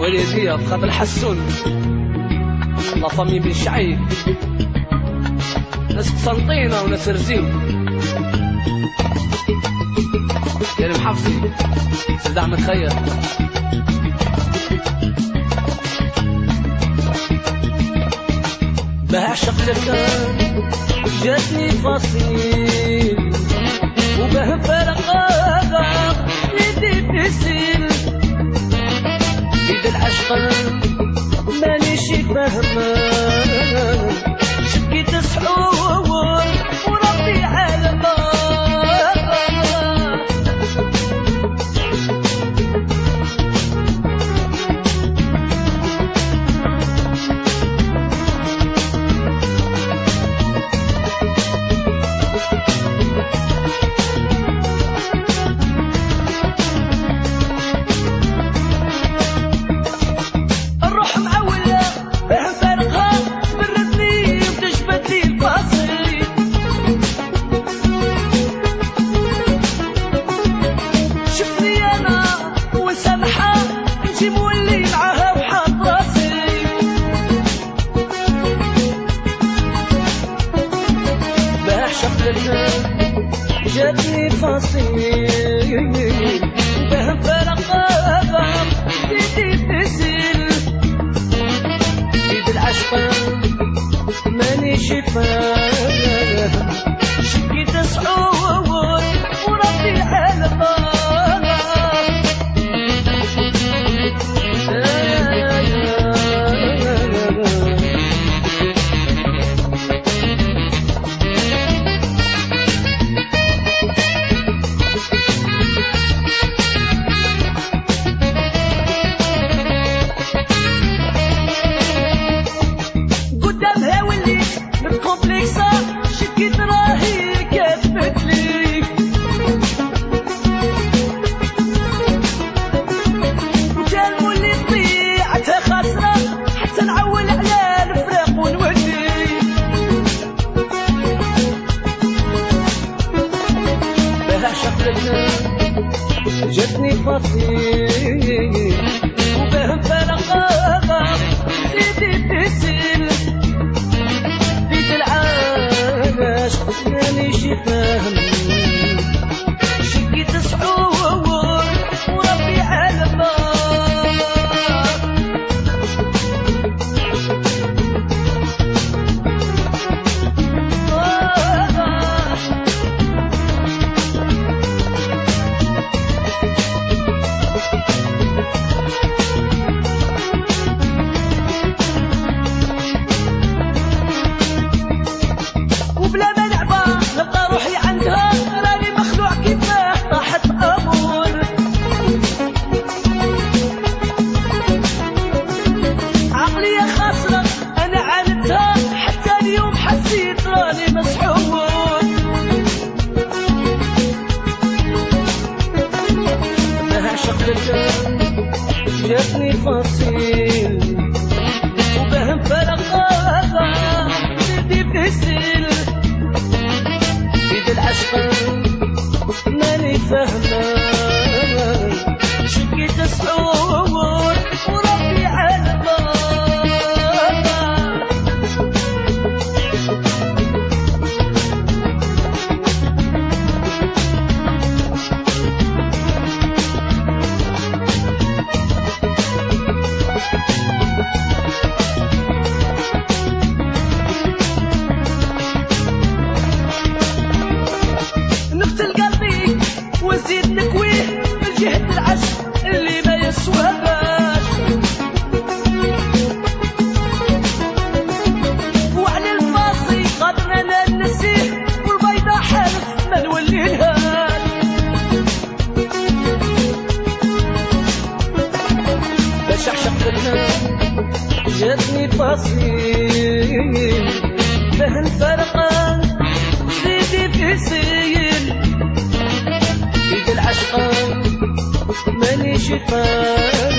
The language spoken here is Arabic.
وليدية بخاطر حسون لا فامي بن شعيب. ناس قسنطينة وناس رزيو يا المحافظي سيد احمد خير. بعشق لك جاتني فصيل. وبه فرقا بيد للماء جاتني فصيل فهم فرقها يدي تسيل بيد العشق ماني شفاه všechny patří. شقلة جاتني فصيل وبهم فرقها سيدي بنسيل بيد العشق ماني فاهمة. الماء جاتني فاصيل فهم فرقة سيدي في سيل. بيد العشق ماني شفاه